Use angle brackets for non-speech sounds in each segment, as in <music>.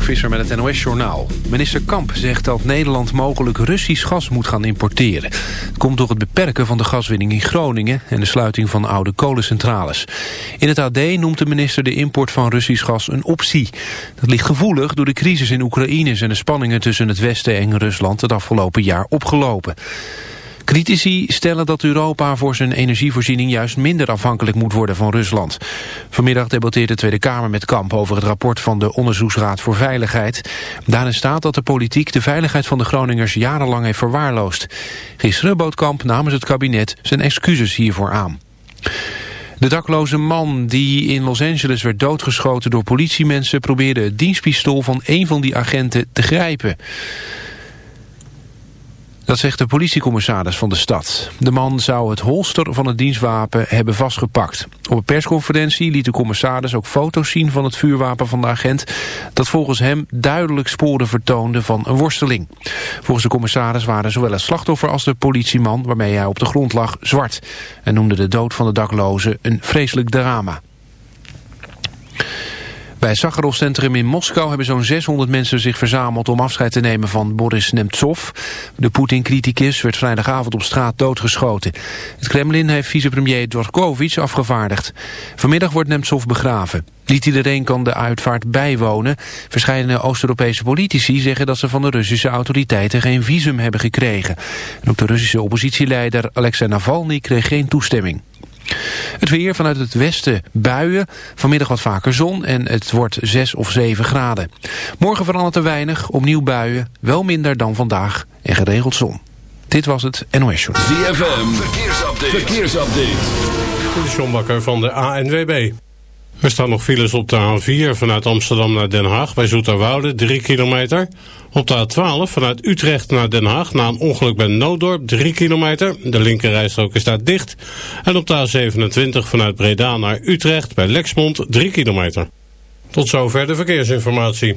Mark Visser met het NOS-journaal. Minister Kamp zegt dat Nederland mogelijk Russisch gas moet gaan importeren. Komt door het beperken van de gaswinning in Groningen... en de sluiting van oude kolencentrales. In het AD noemt de minister de import van Russisch gas een optie. Dat ligt gevoelig door de crisis in Oekraïne... en de spanningen tussen het Westen en Rusland het afgelopen jaar opgelopen. Critici stellen dat Europa voor zijn energievoorziening juist minder afhankelijk moet worden van Rusland. Vanmiddag debatteert de Tweede Kamer met Kamp over het rapport van de Onderzoeksraad voor Veiligheid. Daarin staat dat de politiek de veiligheid van de Groningers jarenlang heeft verwaarloosd. Gisteren bood Kamp namens het kabinet zijn excuses hiervoor aan. De dakloze man die in Los Angeles werd doodgeschoten door politiemensen... probeerde het dienstpistool van een van die agenten te grijpen. Dat zegt de politiecommissaris van de stad. De man zou het holster van het dienstwapen hebben vastgepakt. Op een persconferentie liet de commissaris ook foto's zien van het vuurwapen van de agent... dat volgens hem duidelijk sporen vertoonde van een worsteling. Volgens de commissaris waren zowel het slachtoffer als de politieman... waarmee hij op de grond lag zwart... en noemde de dood van de dakloze een vreselijk drama. Bij het Sakharov-centrum in Moskou hebben zo'n 600 mensen zich verzameld om afscheid te nemen van Boris Nemtsov. De Poetin-criticus werd vrijdagavond op straat doodgeschoten. Het Kremlin heeft vicepremier Dvorkovich afgevaardigd. Vanmiddag wordt Nemtsov begraven. Niet iedereen kan de uitvaart bijwonen. Verscheidene Oost-Europese politici zeggen dat ze van de Russische autoriteiten geen visum hebben gekregen. En ook de Russische oppositieleider Alexei Navalny kreeg geen toestemming. Het weer vanuit het westen buien, vanmiddag wat vaker zon en het wordt 6 of 7 graden. Morgen verandert er weinig, opnieuw buien, wel minder dan vandaag en geregeld zon. Dit was het NOS Show. ZFM, verkeersupdate. verkeersupdate. De John Bakker van de ANWB. Er staan nog files op de A4 vanuit Amsterdam naar Den Haag bij Zoeterwoude, 3 kilometer. Op de A12 vanuit Utrecht naar Den Haag na een ongeluk bij Nooddorp, 3 kilometer. De linkerrijstrook is daar dicht. En op de A27 vanuit Breda naar Utrecht bij Lexmond, 3 kilometer. Tot zover de verkeersinformatie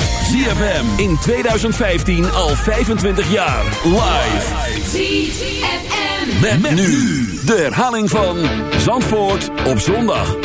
ZFM in 2015 al 25 jaar. Live. ZFM. Met, met nu de herhaling van Zandvoort op zondag.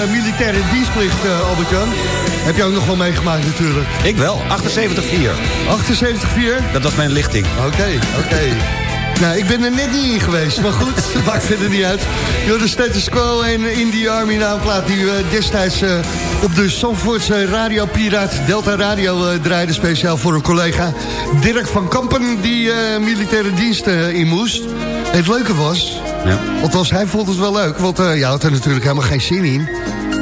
Uh, militaire dienstplicht, uh, Albert-Jan. Heb je ook nog wel meegemaakt natuurlijk. Ik wel, 78-4. 78-4? Dat was mijn lichting. Oké, oké. Nou, ik ben er net niet in geweest, maar goed, <laughs> dat maakt verder niet uit. de status quo en in die Army naamplaat die uh, destijds uh, op de Zandvoortse radiopiraat Delta Radio uh, draaide. Speciaal voor een collega Dirk van Kampen die militaire dienst in moest. het leuke was, ja. althans hij vond het wel leuk, want ja, had er natuurlijk helemaal geen zin in.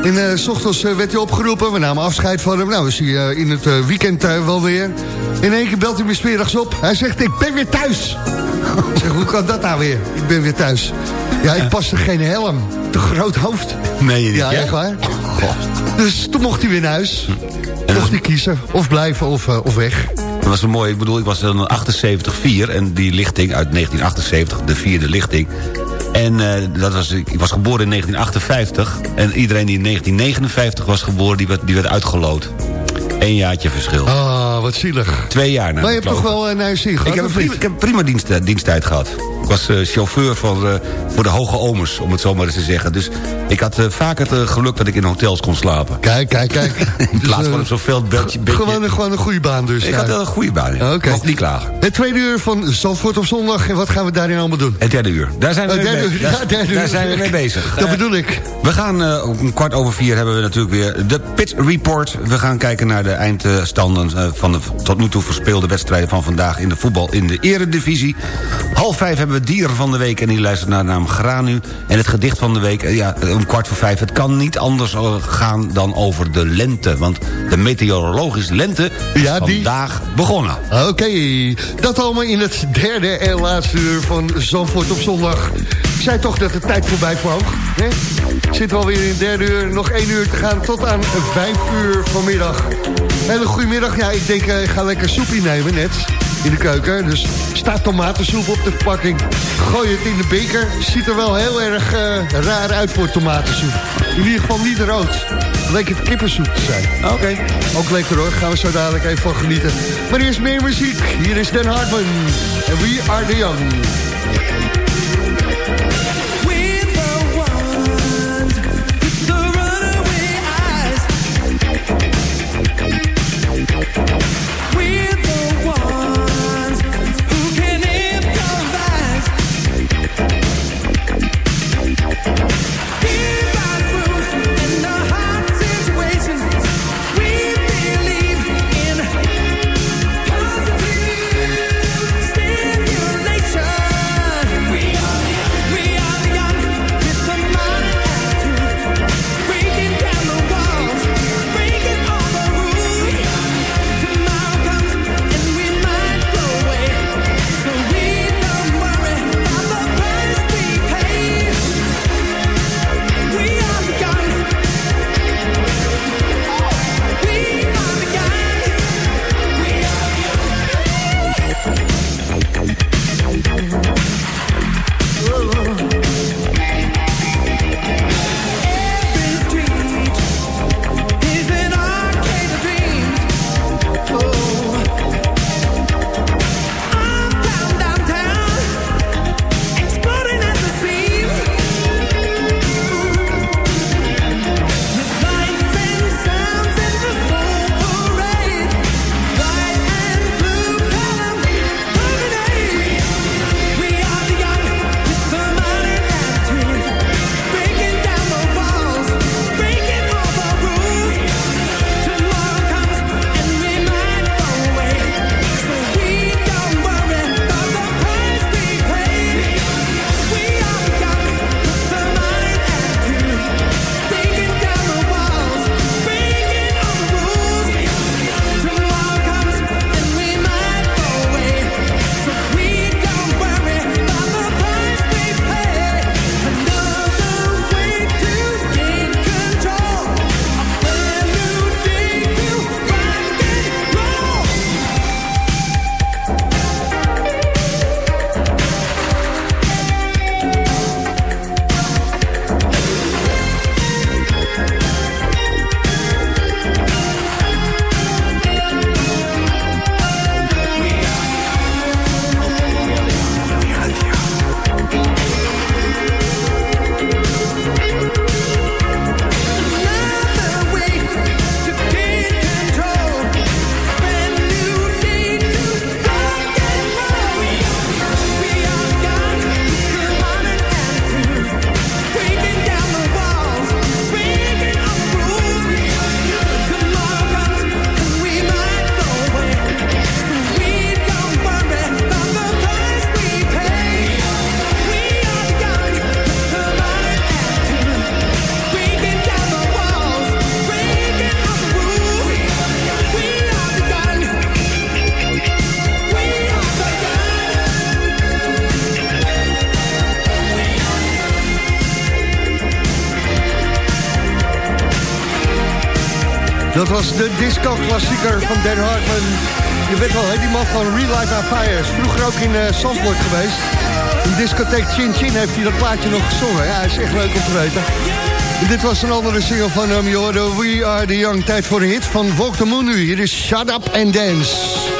En s ochtends werd hij opgeroepen, we namen afscheid van hem. Nou, is hij in het weekend wel weer. In één keer belt hij me smiddags op. Hij zegt, ik ben weer thuis. <laughs> Ik zeg, hoe kan dat nou weer? Ik ben weer thuis. Ja, ik paste geen helm. Te groot hoofd. Nee, niet. Ja, echt waar. Dus toen mocht hij weer naar huis. Mocht hij kiezen. Of blijven of, uh, of weg. Dat was zo mooi. Ik bedoel, ik was dan 78-4. En die lichting uit 1978, de vierde lichting... En uh, dat was, ik was geboren in 1958. En iedereen die in 1959 was geboren, die werd, die werd uitgeloot. Eén jaartje verschil. Ah, wat zielig. Twee jaar na Maar je hebt toch wel een huis gehad? Ik heb, prima, ik heb prima dienst, eh, diensttijd gehad. Ik was uh, chauffeur voor, uh, voor de hoge omers, om het zo maar eens te zeggen. Dus ik had uh, vaak het geluk dat ik in hotels kon slapen. Kijk, kijk, kijk. <laughs> in plaats dus, van zoveel beetje... Gewoon, een, gewoon een goede baan dus. Ik had wel een goede baan, ja. Okay. Mocht niet klagen. Het tweede uur van Zandvoort op zondag. En wat gaan we daarin allemaal doen? Het derde uur. Daar zijn we, mee, ja, derde daar zijn we mee bezig. Dat bedoel ik. We gaan, om kwart over vier hebben we natuurlijk weer de Pit Report. We gaan kijken naar de eindstanden van de tot nu toe verspeelde wedstrijden van vandaag... in de voetbal in de eredivisie. Half vijf hebben we dieren van de week en die luistert naar de naam Granu. En het gedicht van de week, eh, ja, om kwart voor vijf... het kan niet anders eh, gaan dan over de lente. Want de meteorologische lente is ja, die... vandaag begonnen. Oké, dat allemaal in het derde en laatste uur van Zandvoort op zondag. Ik zei toch dat de tijd voorbij vloog. Hè? Zitten we alweer in het derde uur. Nog één uur te gaan tot aan vijf uur vanmiddag. Hele goede middag. Ja, ik denk, eh, ik ga lekker soepie nemen net in de keuken. Dus staat tomatensoep op de verpakking. Gooi het in de beker. Ziet er wel heel erg uh, raar uit voor tomatensoep. In ieder geval niet rood. Leek het kippensoep te zijn. Oké. Ook lekker hoor. Gaan we zo dadelijk even van genieten. Maar eerst meer muziek. Hier is Den Hartman. En We Are The Young. De disco-klassieker van Dan Hartman. Je weet wel, man van Real Life on Fire. Is vroeger ook in uh, geweest. In discotheek Chin Chin heeft hij dat plaatje nog gezongen. Ja, is echt leuk om te weten. En dit was een andere single van. Je We Are The Young. Tijd voor een hit van Walk the Moon nu. Hier is Shut Up and Dance.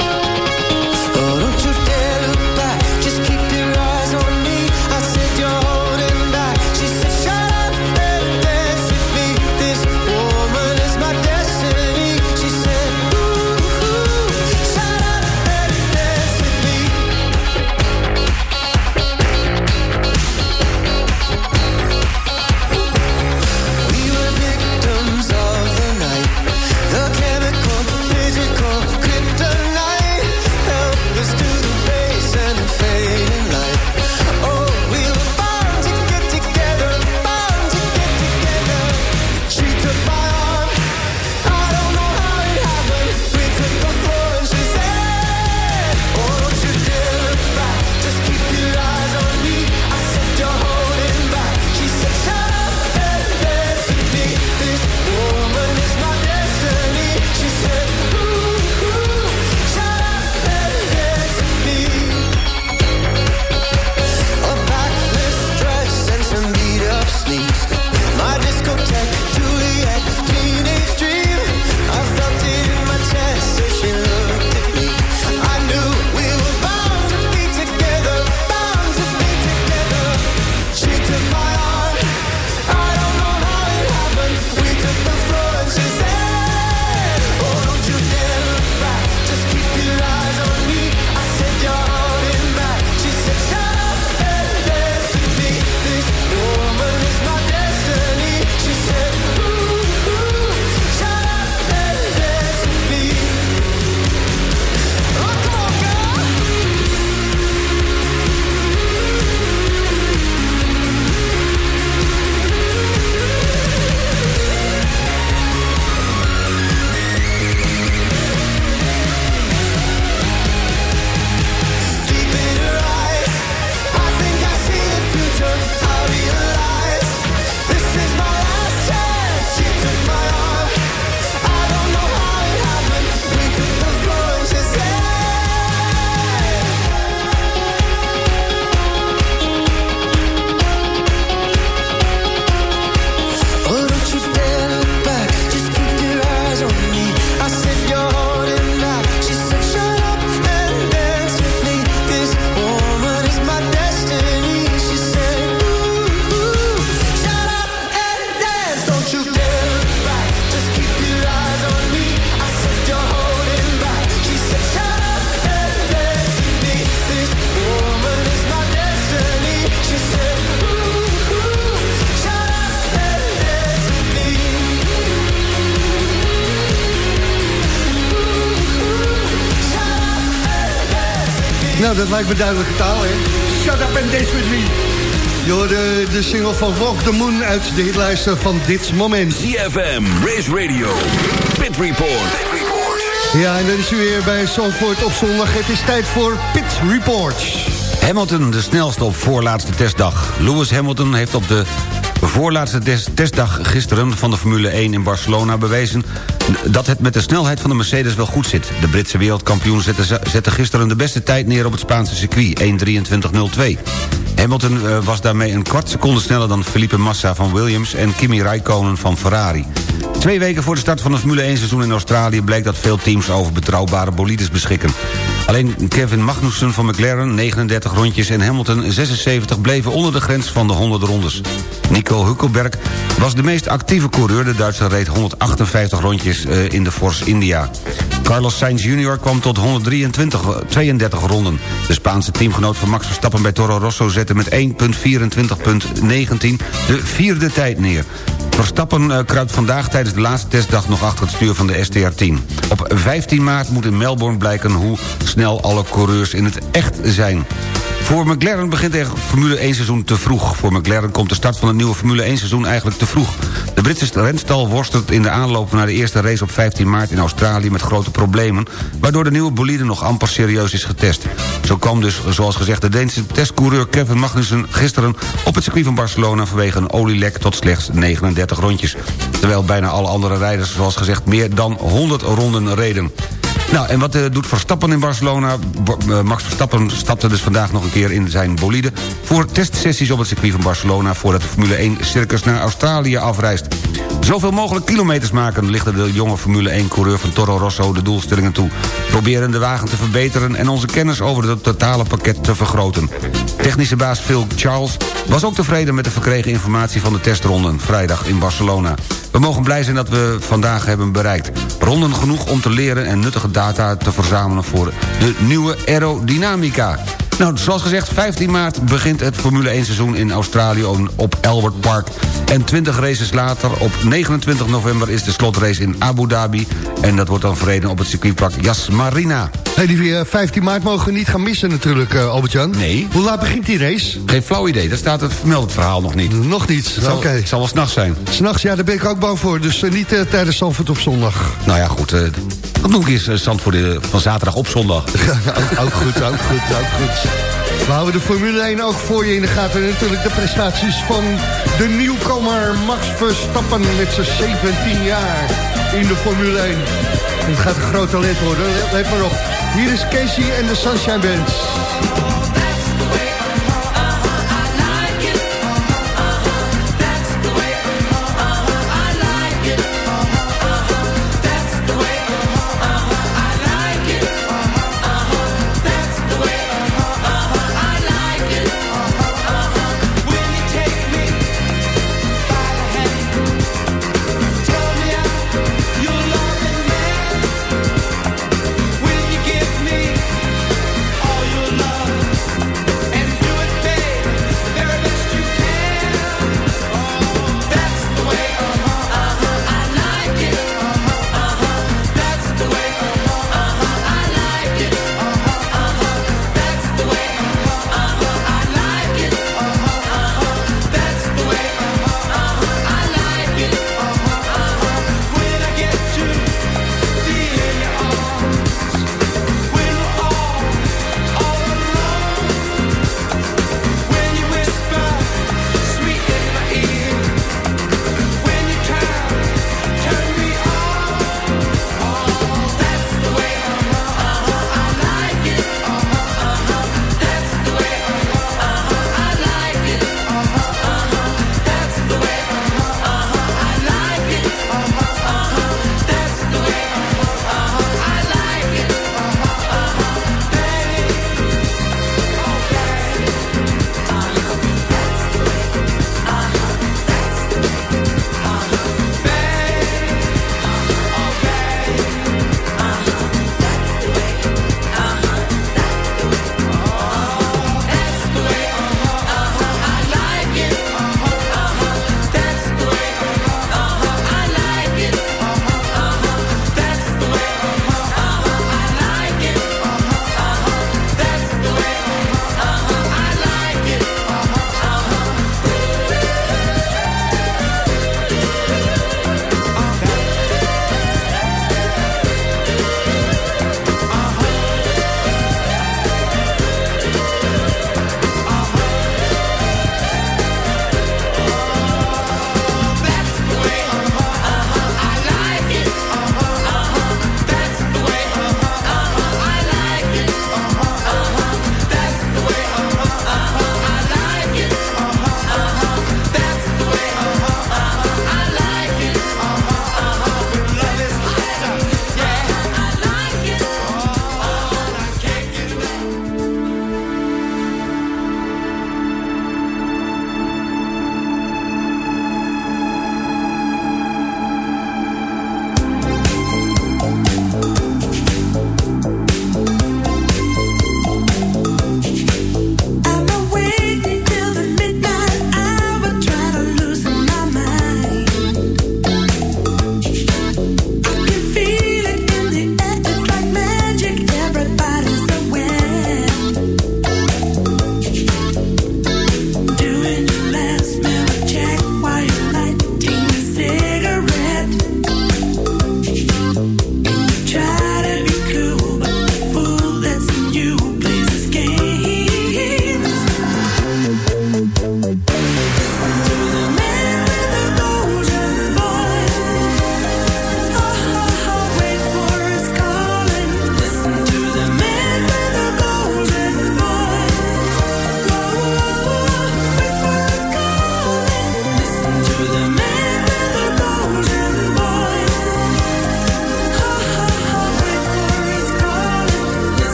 Nou, dat lijkt me duidelijke taal, hè? Shut up and dance with me. Je hoorde de single van Walk the Moon uit de hitlijsten van dit moment. ZFM, Race Radio, Pit Report. Ja, en dan is u weer bij Zandvoort op zondag. Het is tijd voor Pit Reports. Hamilton de snelste op voorlaatste testdag. Lewis Hamilton heeft op de voorlaatste tes- testdag gisteren van de Formule 1 in Barcelona bewezen dat het met de snelheid van de Mercedes wel goed zit. De Britse wereldkampioen zette, gisteren de beste tijd neer op het Spaanse circuit, 1.23.02. Hamilton eh, was daarmee een kwart seconde sneller dan Felipe Massa van Williams... en Kimi Räikkönen van Ferrari. Twee weken voor de start van het Formule 1 seizoen in Australië... bleek dat veel teams over betrouwbare bolides beschikken. Alleen Kevin Magnussen van McLaren, 39 rondjes... en Hamilton, 76, bleven onder de grens van de 100 rondes. Nico Hülkenberg was de meest actieve coureur. De Duitser reed 158 rondjes eh, in de Force India. Carlos Sainz Jr. kwam tot 123, eh, 32 ronden. De Spaanse teamgenoot van Max Verstappen bij Toro Rosso... zette met 1.24.19 de vierde tijd neer. Verstappen eh, kruipt vandaag tijdens de laatste testdag nog achter het stuur van de STR-10. Op 15 maart moet in Melbourne blijken hoe snel alle coureurs in het echt zijn. Voor McLaren begint er Formule 1 seizoen te vroeg. Voor McLaren komt de start van het nieuwe Formule 1 seizoen eigenlijk te vroeg. De Britse renstal worstelt in de aanloop naar de eerste race op 15 maart in Australië met grote problemen, waardoor de nieuwe bolide nog amper serieus is getest. Zo kwam dus, zoals gezegd, de Deense testcoureur Kevin Magnussen gisteren op het circuit van Barcelona vanwege een olielek tot slechts 39 rondjes. Terwijl bijna alle andere rijders, zoals gezegd, meer dan 100 ronden reden. Nou, en wat uh, doet Verstappen in Barcelona? Uh, Max Verstappen stapte dus vandaag nog een keer in zijn bolide... voor testsessies op het circuit van Barcelona... voordat de Formule 1 circus naar Australië afreist. Zoveel mogelijk kilometers maken lichten de jonge Formule 1-coureur van Toro Rosso de doelstellingen toe. Proberen de wagen te verbeteren en onze kennis over het totale pakket te vergroten. Technische baas Phil Charles was ook tevreden met de verkregen informatie van de testronden... vrijdag in Barcelona. We mogen blij zijn dat we vandaag hebben bereikt. Ronden genoeg om te leren en nuttige data te verzamelen... voor de nieuwe aerodynamica. Nou, zoals gezegd, 15 maart begint het Formule 1 seizoen in Australië op Albert Park. En 20 races later, op 29 november, is de slotrace in Abu Dhabi. En dat wordt dan verreden op het circuitpark Yas Marina. Hey, die 15 maart mogen we niet gaan missen natuurlijk, uh, Albert-Jan. Nee. Hoe laat begint die race? Geen flauw idee, daar staat het vermeld verhaal nog niet. Nog niet, oké. Okay. Het zal wel s'nachts zijn. S'nachts, ja, daar ben ik ook bang voor. Dus uh, niet uh, tijdens Zandvoort op zondag. Nou ja, goed. Dat noem ik eens Zandvoort van zaterdag op zondag. <laughs> ook, ook goed, ook goed, ook goed. We houden de Formule 1 ook voor je in de gaten. En natuurlijk de prestaties van de nieuwkomer Max Verstappen met zijn 17 jaar in de Formule 1. Het gaat een groot talent worden, let maar op. Hier is Casey en de Sunshine Bands.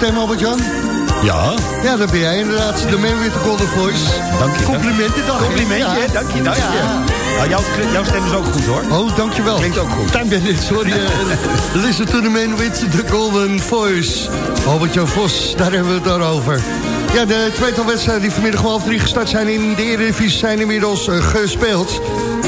Stem, Albert-Jan. Ja. Ja, dat ben jij inderdaad. De man with the golden voice. Dank je. Complimenten dan. Complimentje, Ja. dank je, dank je. Ja. Nou, jouw, jouw stem is ook goed hoor. Oh, dankjewel. Klinkt ook goed. Time Bandit, sorry. eh, <laughs> listen to the man with the golden voice. Albert-Jan Vos, daar hebben we het dan over. Ja, de tweetal wedstrijden die vanmiddag om half drie gestart zijn in de Eredivisie zijn inmiddels eh, gespeeld.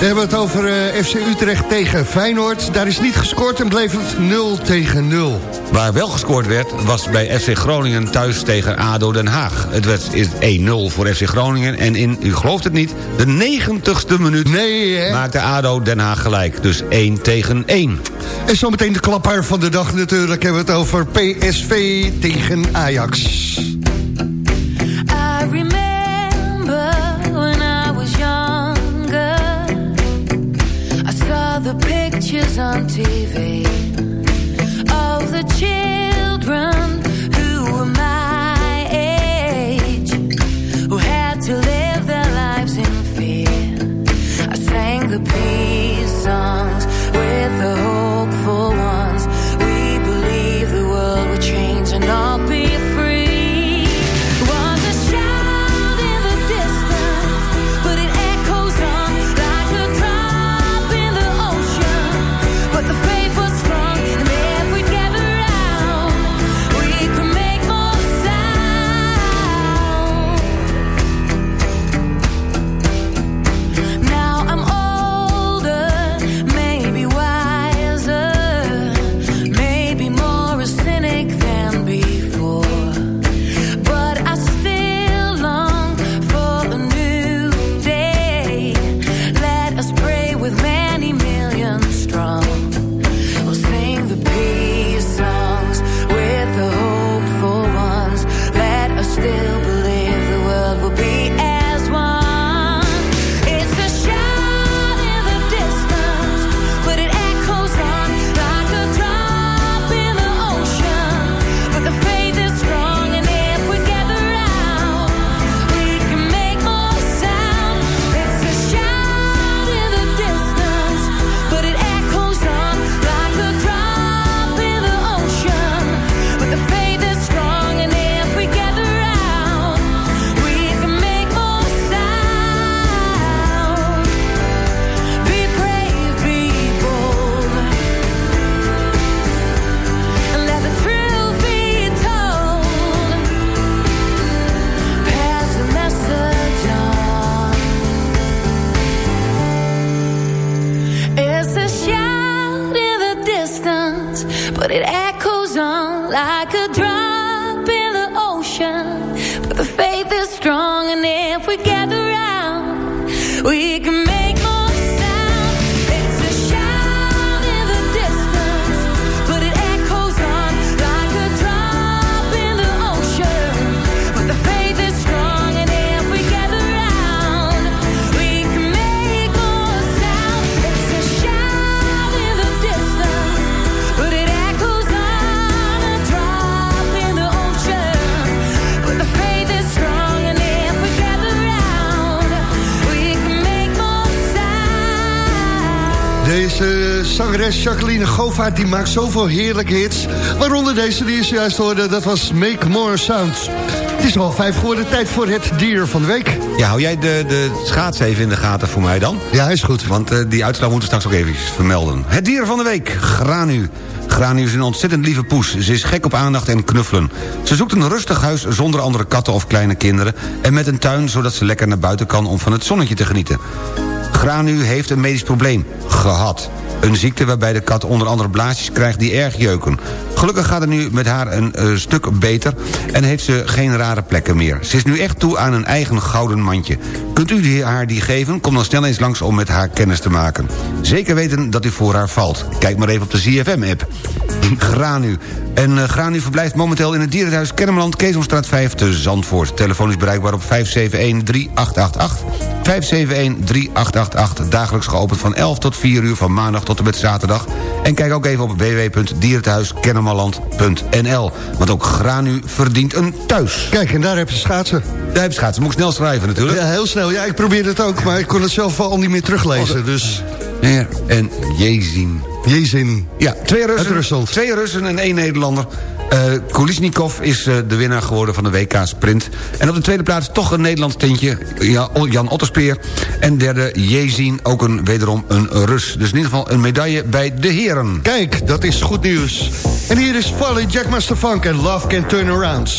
We hebben het over eh, FC Utrecht tegen Feyenoord. Daar is niet gescoord en bleef het 0 tegen 0. Waar wel gescoord werd, was bij FC Groningen thuis tegen ADO Den Haag. Het werd is 1-0 voor FC Groningen en in, u gelooft het niet, de 90ste minuut Nee, hè? maakte ADO Den Haag gelijk. Dus 1 tegen 1. En zometeen de klapper van de dag natuurlijk hebben we het over PSV tegen Ajax. On TV zangeres Jacqueline Govaert die maakt zoveel heerlijke hits. Waaronder deze die je zojuist hoorde, dat was Make More Sounds. Het is al vijf geworden, tijd voor het dier van de week. Ja, hou jij de, de schaatsen even in de gaten voor mij dan? Ja, is goed. Want eh, die uitslag moeten we straks ook even vermelden. Het dier van de week, Granu. Granu is een ontzettend lieve poes. Ze is gek op aandacht en knuffelen. Ze zoekt een rustig huis zonder andere katten of kleine kinderen... en met een tuin zodat ze lekker naar buiten kan om van het zonnetje te genieten. Granu heeft een medisch probleem. Gehad. Een ziekte waarbij de kat onder andere blaasjes krijgt die erg jeuken. Gelukkig gaat het nu met haar een eh, stuk beter... en heeft ze geen rare plekken meer. Ze is nu echt toe aan een eigen gouden mandje. Kunt u haar die geven? Kom dan snel eens langs om met haar kennis te maken. Zeker weten dat u voor haar valt. Kijk maar even op de ZFM-app. Granu. En eh, Granu verblijft momenteel in het dierenhuis Kennemerland... Keesomstraat 5 te Zandvoort. Telefoon is bereikbaar op 571-3888. 571-3888. Dagelijks geopend van 11 tot 4 uur van maandag tot en met zaterdag. En kijk ook even op www.dierenthuiskennemerland.nl. Want ook Granu verdient een thuis. Kijk, en daar heb je schaatsen. Daar heb je schaatsen. Moet ik snel schrijven natuurlijk. Ja, heel snel. Ja, ik probeer het ook, maar ik kon het zelf al niet meer teruglezen. Dus, Ja, En Jezien. jezin. Ja, twee Uit Russen, Rusland. twee Russen en één Nederlander. Eh Kulisnikov is eh, de winnaar geworden van de WK Sprint. En op de tweede plaats toch een Nederlands tintje, Ja- Jan Otterspeer. En derde Jezien, ook een, wederom een Rus. Dus in ieder geval een medaille bij de heren. Kijk, dat is goed nieuws. En hier is Folly Jackmaster Funk en Love Can Turn Around.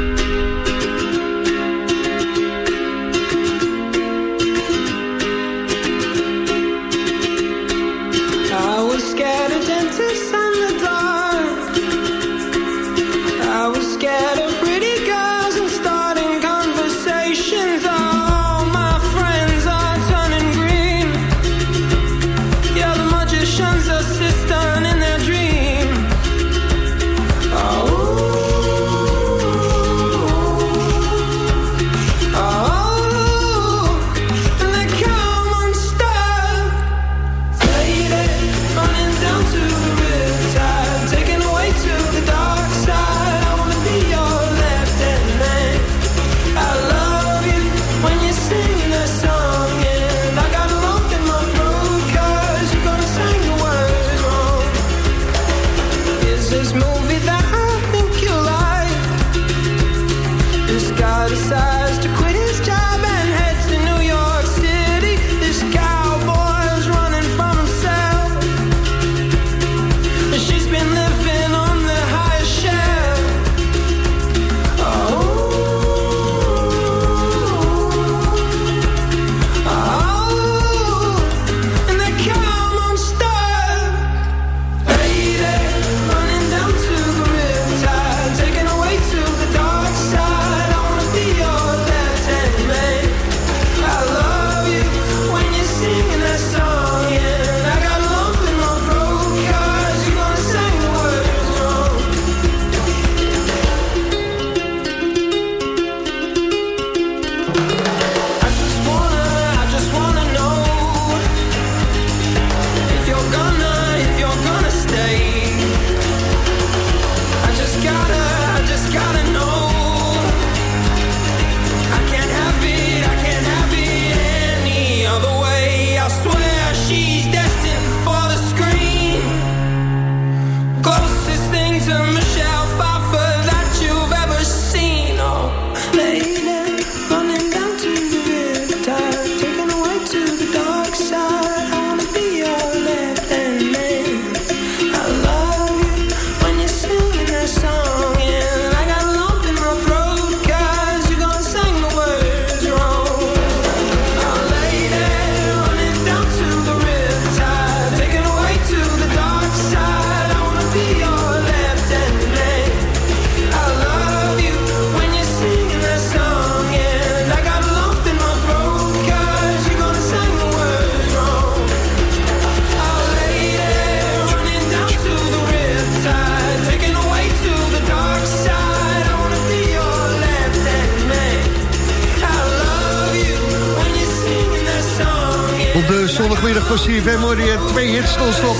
CFM hoorde je twee hits non-stop.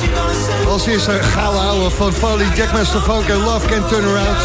Als eerste gouden ouwe van Foley, Jackmaster Funk en Love Can Turn Around.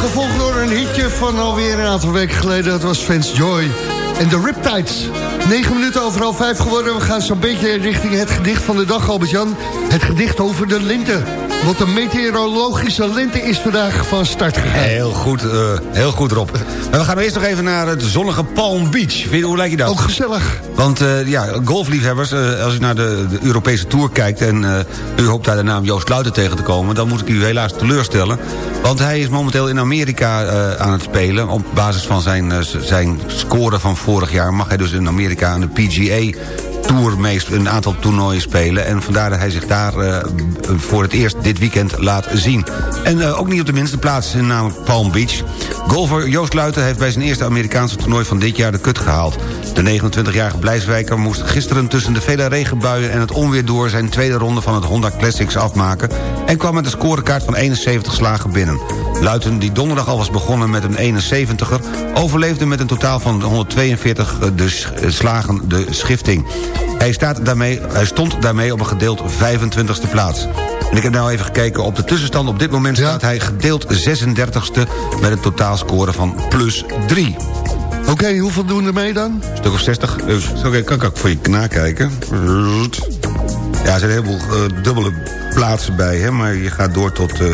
Gevolgd door een hitje van alweer een aantal weken geleden. Dat was Fans Joy en de Riptides. 9 minuten over half 5 geworden. We gaan zo'n beetje richting het gedicht van de dag, Albert-Jan. Het gedicht over de lente. Want de meteorologische lente is vandaag van start gegaan. Heel goed, eh, heel goed Rob. Maar we gaan eerst nog even naar het zonnige Palm Beach. Vind je, hoe lijkt je dat? Ook gezellig. Want eh, ja, golfliefhebbers, eh, als u naar de, de Europese Tour kijkt... en u hoopt daar de naam Joost Luiten tegen te komen... dan moet ik u helaas teleurstellen. Want hij is momenteel in Amerika aan het spelen. Op basis van zijn, zijn score van vorig jaar... mag hij dus in Amerika aan de PGA Tour meest een aantal toernooien spelen. En vandaar dat hij zich daar eh, voor het eerst dit weekend laat zien. En eh, ook niet op de minste plaats, namelijk Palm Beach. Golfer Joost Luiten heeft bij zijn eerste Amerikaanse toernooi van dit jaar de kut gehaald. De 29-jarige Blijswijker moest gisteren tussen de vele regenbuien en het onweer door... zijn tweede ronde van het Honda Classics afmaken... en kwam met een scorekaart van 71 slagen binnen. Luiten, die donderdag al was begonnen met een 71er... overleefde met een totaal van 142 de sch- slagen de schifting. Hij, staat daarmee, hij stond daarmee op een gedeeld 25e plaats. En ik heb nou even gekeken op de tussenstand. Op dit moment staat hij gedeeld 36e... met een totaalscore van plus 3. Oké, hoeveel doen er mee dan? Een stuk of 60. Dus, Oké, kan ik ook voor je nakijken. Ja, er zijn een heleboel eh, dubbele plaatsen bij, hè, maar je gaat door tot, eh,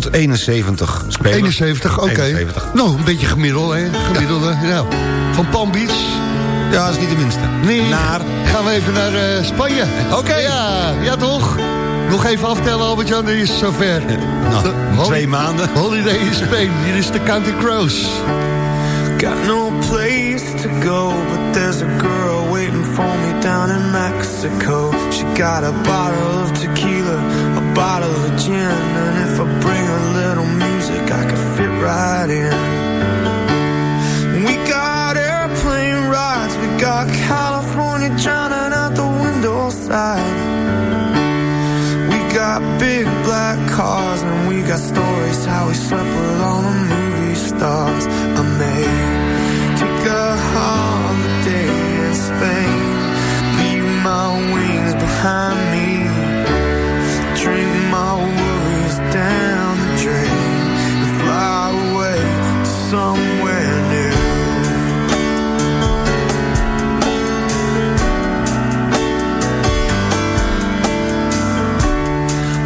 tot 71 spelers. 71, oké. 71. Nou, een beetje gemiddeld, hè? Gemiddelde, ja. Van Palm Beach. Ja, dat is niet de minste. Nee, Naar. gaan we even naar eh, Spanje. Oké. Ja, ja toch? Nog even aftellen, Albert-Jan, dan is zover. Nou, De hol- twee maanden. Holiday in Spain. Hier is de County Crows. Got no place to go, but there's a girl waiting for me down in Mexico. She got a bottle of tequila, bottle of gin, and if I bring a little music, I could fit right in. We got airplane rides, we got California drowning out the window side. We got big black cars and we got stories how we slept with all the movie stars. I may take a holiday in Spain, leave my wings behind me, my worries down the drain, and fly away to somewhere new.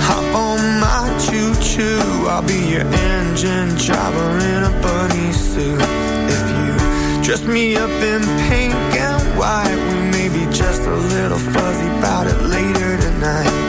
Hop on my choo-choo. I'll be your engine driver in a bunny suit. If you dress me up in pink and white We may be just a little fuzzy about it later tonight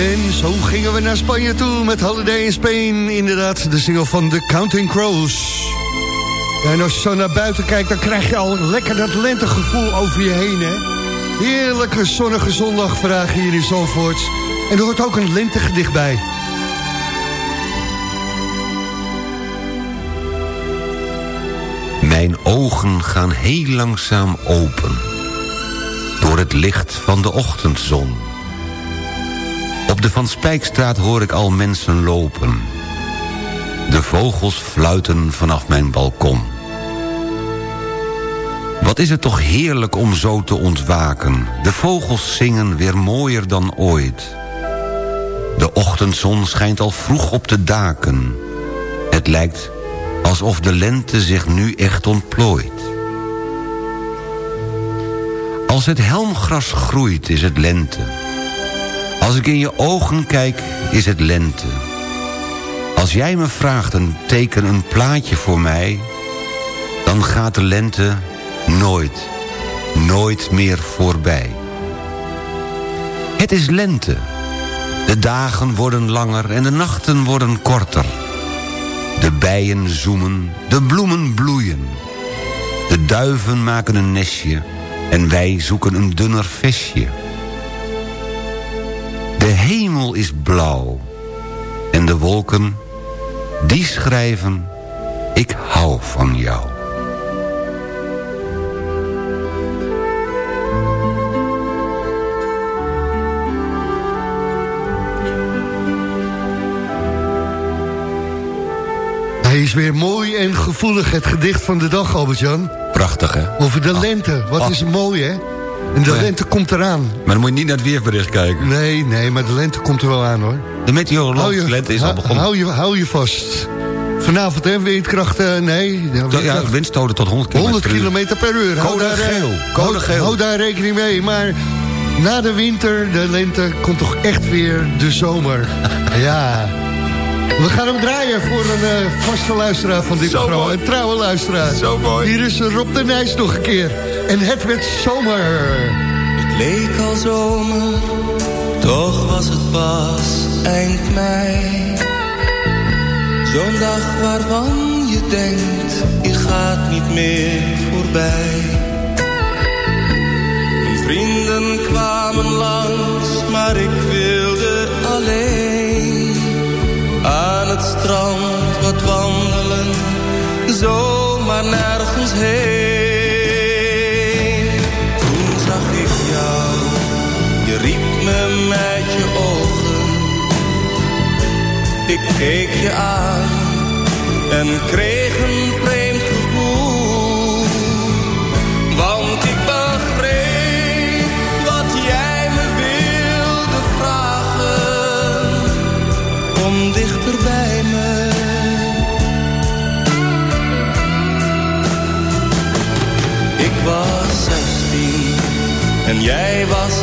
En zo gingen we naar Spanje toe met Holiday in Spain. Inderdaad, de single van The Counting Crows. En als je zo naar buiten kijkt, dan krijg je al lekker dat lentegevoel over je heen, hè? Heerlijke zonnige zondag vandaag hier in Zandvoort. En er hoort ook een lentegedicht bij. Mijn ogen gaan heel langzaam open. Door het licht van de ochtendzon. Op de Van Spijkstraat hoor ik al mensen lopen. De vogels fluiten vanaf mijn balkon. Wat is het toch heerlijk om zo te ontwaken. De vogels zingen weer mooier dan ooit. De ochtendzon schijnt al vroeg op de daken. Het lijkt alsof de lente zich nu echt ontplooit. Als het helmgras groeit is het lente. Als ik in je ogen kijk is het lente. Als jij me vraagt een teken een plaatje voor mij... dan gaat de lente nooit, nooit meer voorbij. Het is lente. De dagen worden langer en de nachten worden korter. De bijen zoemen, de bloemen bloeien. De duiven maken een nestje en wij zoeken een dunner vestje. De hemel is blauw en de wolken, die schrijven... ik hou van jou. Hij is weer mooi en gevoelig, het gedicht van de dag, Albert-Jan. Prachtig, hè? Over de lente, wat is mooi, hè? En de lente komt eraan. Maar dan moet je niet naar het weerbericht kijken. Nee, nee, maar de lente komt er wel aan, hoor. De meteorologische lente is al begonnen. Hou je, hou je vast. Vanavond, hè, windkracht, eh, nee. Ja, windstoten tot 100 km 100 per uur. kilometer per uur. Code daar, eh, geel. hou- Code geel. Hou daar rekening mee. Maar na de winter, de lente, komt toch echt weer de zomer. <laughs> ja. We gaan hem draaien voor een eh, vaste luisteraar van dit Zo programma. mooi. Een trouwe luisteraar. Zo mooi. Hier is Rob de Nijs nog een keer. En het werd zomer. Het leek al zomer, toch was het pas eind mei. Zo'n dag waarvan je denkt, je gaat niet meer voorbij. Mijn vrienden kwamen langs, maar ik wilde alleen. Aan het strand wat wandelen, zomaar nergens heen. Me met je ogen. Ik keek je aan en kreeg een vreemd gevoel. Want ik begreep wat jij me wilde vragen. Kom dichter bij me. Ik was 16 en jij was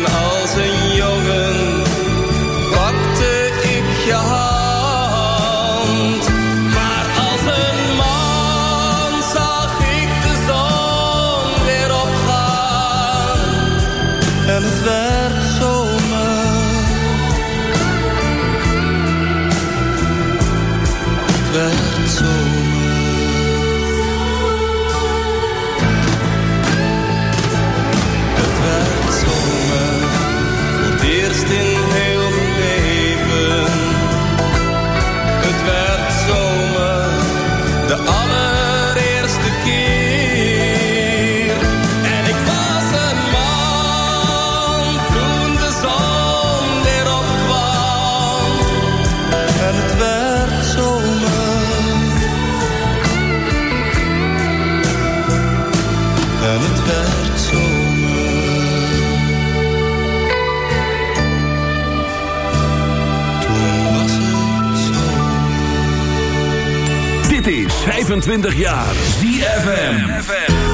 en als een 25 jaar. ZFM.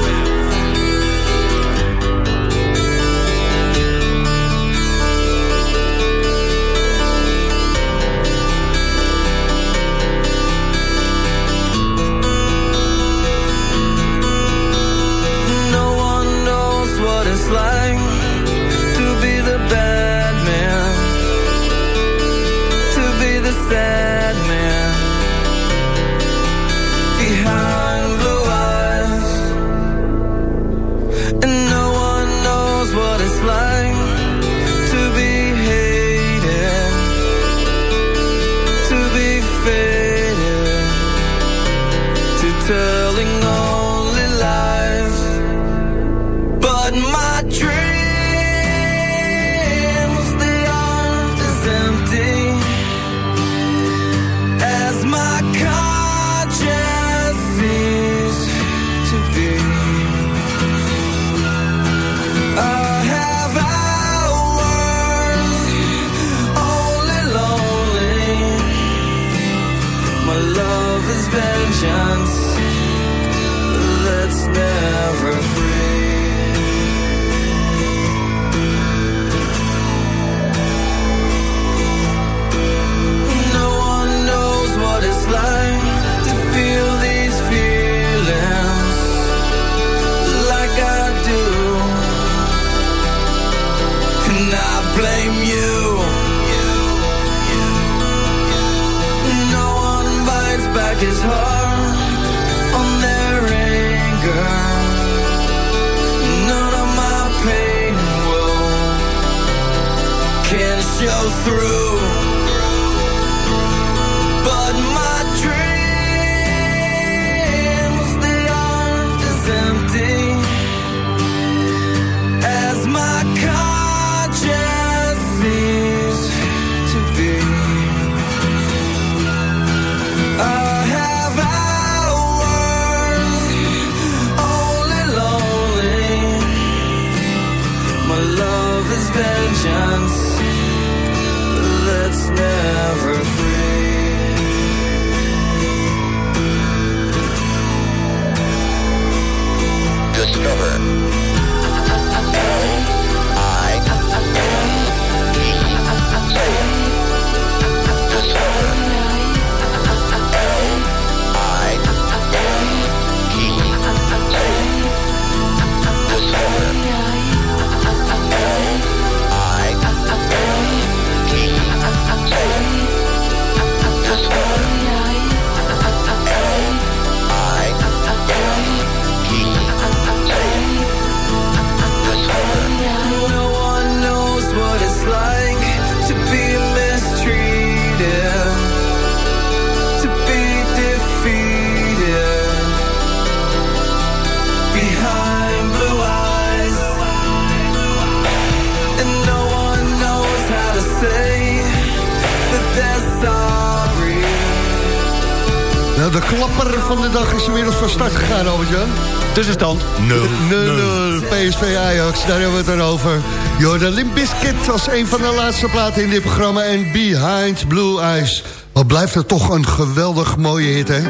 Van de dag is inmiddels van start gegaan, Albert-Jan. Tussenstand 0-0. 0-0, PSV Ajax, daar hebben we het dan over. Jordan Limp Bizkit was een van de laatste platen in dit programma... en Behind Blue Eyes. Wat blijft het toch een geweldig mooie hit, hè?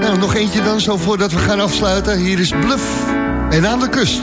Nou, nog eentje dan zo voordat we gaan afsluiten. Hier is Bluff en aan de kust.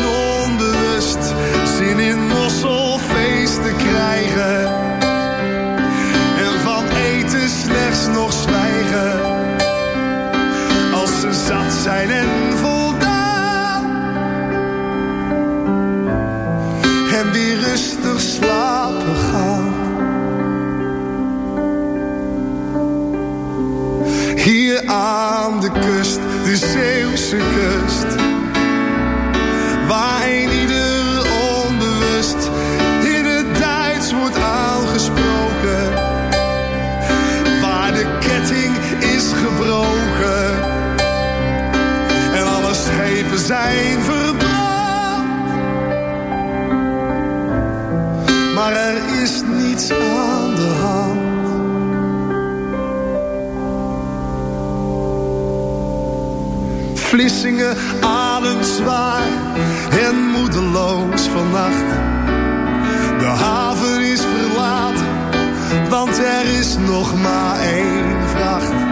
zijn en voldaan. En weer rustig slapen gaan. Hier aan de kust, de Zeeuwse kust. Waar een zijn verbrand. Maar er is niets aan de hand. Vlissingen ademt zwaar en moedeloos vannacht. De haven is verlaten, want er is nog maar één vracht.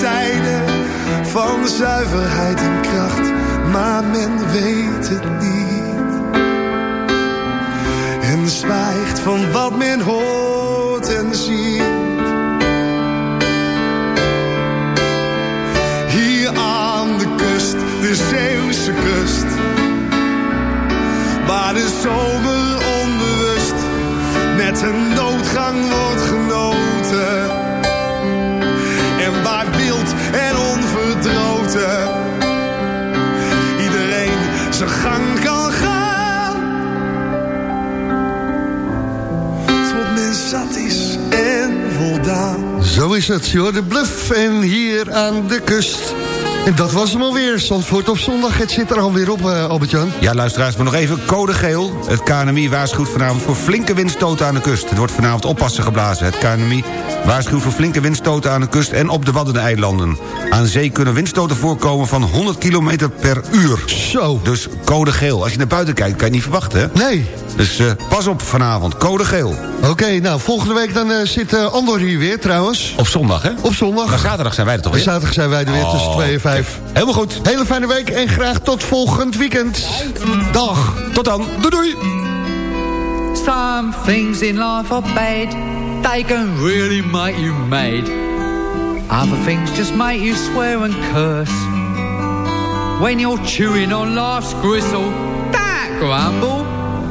Tijden van zuiverheid en kracht, maar men weet het niet en zwijgt van wat men hoort en ziet. Hier aan de kust, de Zeeuwse kust, waar de zomer Zo is het, joh, de bluff en hier aan de kust. En dat was hem alweer, Zandvoort op zondag. Het zit er alweer op, uh, Albert-Jan. Ja, luisteraars, maar nog even code geel. Het KNMI waarschuwt vanavond voor flinke windstoten aan de kust. Het wordt vanavond oppassen geblazen. Het KNMI waarschuwt voor flinke windstoten aan de kust en op de Waddeneilanden. Aan zee kunnen windstoten voorkomen van 100 km per uur. Zo. Dus code geel. Als je naar buiten kijkt, kan je niet verwachten, hè? Nee. Dus uh, pas op vanavond, code geel. Oké, okay, nou, volgende week dan uh, zit uh, Andor hier weer trouwens. Op zondag, hè? Op zondag. Maar zaterdag zijn wij er toch weer? Zaterdag zijn wij er weer oh, tussen 2 en 5. Kijk. Helemaal goed. Hele fijne week en graag tot volgend weekend. Dag. Tot dan. Doei doei. Some things in life are bad. They can really make you mad. Other things just make you swear and curse. When you're chewing on life's gristle, that grumble,